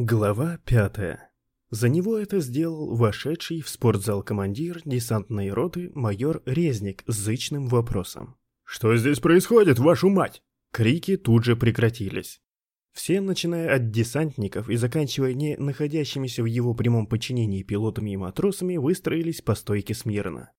Глава пятая. За него это сделал вошедший в спортзал командир десантной роты майор Резник с зычным вопросом. «Что здесь происходит, вашу мать?» Крики тут же прекратились. Все, начиная от десантников и заканчивая не находящимися в его прямом подчинении пилотами и матросами, выстроились по стойке смирно.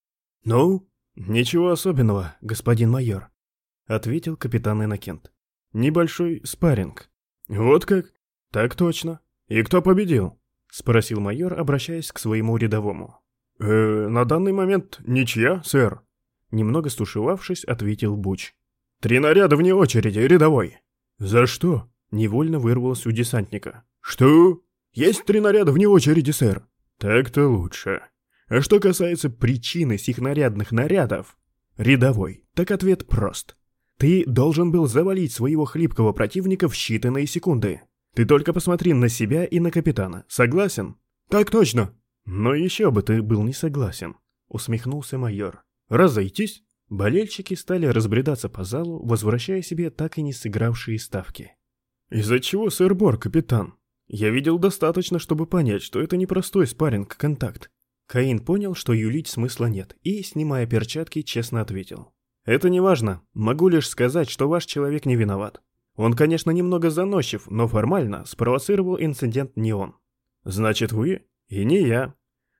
«Ну?» «Ничего особенного, господин майор», — ответил капитан Иннокент. «Небольшой спарринг». «Вот как?» «Так точно. «И кто победил?» — спросил майор, обращаясь к своему рядовому. «Э, на данный момент ничья, сэр», — немного стушевавшись, ответил Буч. «Три наряда вне очереди, рядовой». «За что?» — невольно вырвалось у десантника. «Что? Есть три наряда вне очереди, сэр». «Так-то лучше. А что касается причины сих нарядных нарядов, рядовой, так ответ прост. Ты должен был завалить своего хлипкого противника в считанные секунды. Ты только посмотри на себя и на капитана. Согласен? Так точно. Но еще бы ты был не согласен, усмехнулся майор. Разойтись? Болельщики стали разбредаться по залу, возвращая себе так и не сыгравшие ставки. «Из-за чего, сэр Бор, капитан? Я видел достаточно, чтобы понять, что это непростой спарринг-контакт». Каин понял, что юлить смысла нет, и, снимая перчатки, честно ответил. «Это не важно. Могу лишь сказать, что ваш человек не виноват. Он, конечно, немного заносчив, но формально спровоцировал инцидент не он. Значит, вы и не я.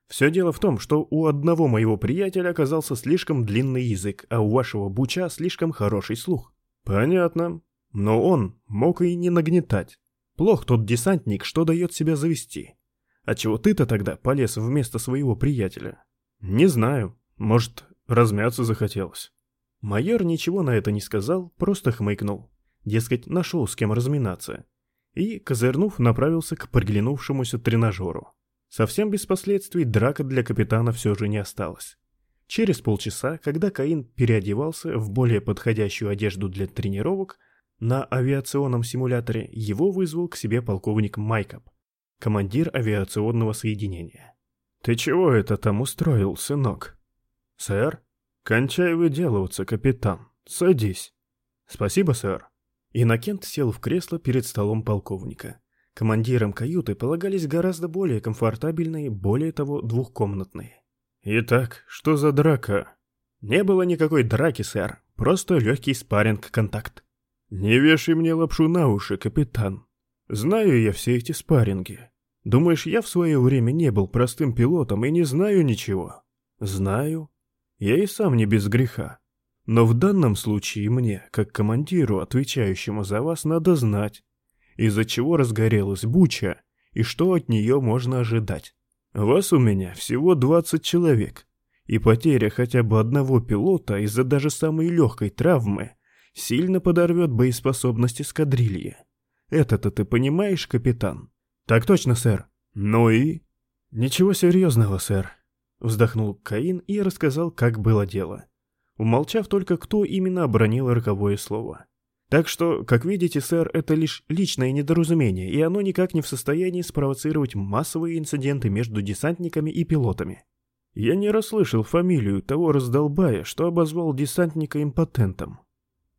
Все дело в том, что у одного моего приятеля оказался слишком длинный язык, а у вашего буча слишком хороший слух. Понятно. Но он мог и не нагнетать. Плох тот десантник, что дает себя завести. А чего ты-то тогда полез вместо своего приятеля? Не знаю. Может, размяться захотелось. Майор ничего на это не сказал, просто хмыкнул. Дескать, нашел с кем разминаться. И, козырнув, направился к приглянувшемуся тренажеру. Совсем без последствий драка для капитана все же не осталась. Через полчаса, когда Каин переодевался в более подходящую одежду для тренировок, на авиационном симуляторе его вызвал к себе полковник Майкоп, командир авиационного соединения. «Ты чего это там устроил, сынок?» «Сэр?» «Кончай выделываться, капитан. Садись». «Спасибо, сэр». Иннокент сел в кресло перед столом полковника. Командирам каюты полагались гораздо более комфортабельные, более того, двухкомнатные. «Итак, что за драка?» «Не было никакой драки, сэр. Просто легкий спарринг-контакт». «Не вешай мне лапшу на уши, капитан. Знаю я все эти спарринги. Думаешь, я в свое время не был простым пилотом и не знаю ничего?» «Знаю. Я и сам не без греха. Но в данном случае мне, как командиру, отвечающему за вас, надо знать, из-за чего разгорелась буча и что от нее можно ожидать. Вас у меня всего 20 человек, и потеря хотя бы одного пилота из-за даже самой легкой травмы сильно подорвет боеспособность эскадрильи. Это-то ты понимаешь, капитан? Так точно, сэр. Ну и? Ничего серьезного, сэр. Вздохнул Каин и рассказал, как было дело умолчав только, кто именно обронил роковое слово. Так что, как видите, сэр, это лишь личное недоразумение, и оно никак не в состоянии спровоцировать массовые инциденты между десантниками и пилотами. Я не расслышал фамилию того раздолбая, что обозвал десантника импотентом.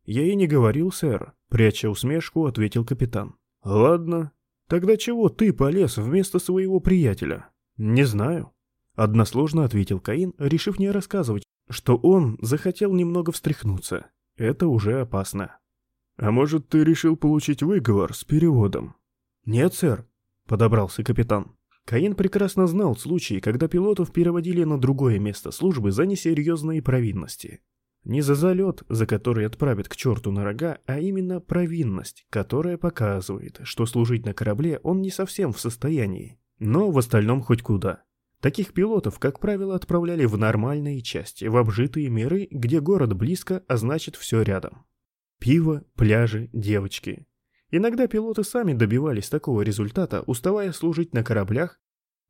Я и не говорил, сэр, пряча усмешку, ответил капитан. Ладно, тогда чего ты полез вместо своего приятеля? Не знаю. Односложно ответил Каин, решив не рассказывать, что он захотел немного встряхнуться. Это уже опасно. «А может, ты решил получить выговор с переводом?» «Нет, сэр», — подобрался капитан. Каин прекрасно знал случаи, когда пилотов переводили на другое место службы за несерьезные провинности. Не за залет, за который отправят к черту на рога, а именно провинность, которая показывает, что служить на корабле он не совсем в состоянии, но в остальном хоть куда. Таких пилотов, как правило, отправляли в нормальные части, в обжитые миры, где город близко, а значит все рядом. Пиво, пляжи, девочки. Иногда пилоты сами добивались такого результата, уставая служить на кораблях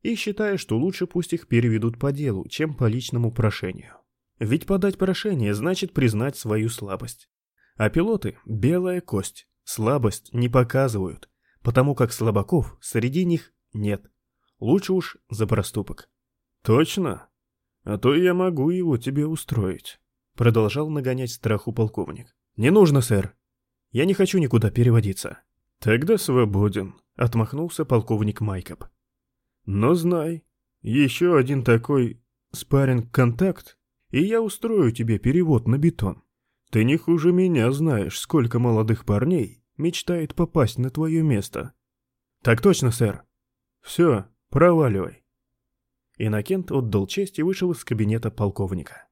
и считая, что лучше пусть их переведут по делу, чем по личному прошению. Ведь подать прошение значит признать свою слабость. А пилоты – белая кость, слабость не показывают, потому как слабаков среди них нет. Лучше уж за проступок. Точно? А то я могу его тебе устроить. Продолжал нагонять страху полковник. Не нужно, сэр. Я не хочу никуда переводиться. Тогда свободен. Отмахнулся полковник Майкоп. Но знай, еще один такой спарринг-контакт, и я устрою тебе перевод на бетон. Ты не хуже меня знаешь, сколько молодых парней мечтает попасть на твое место. Так точно, сэр. Все, проваливай. Иннокент отдал честь и вышел из кабинета полковника.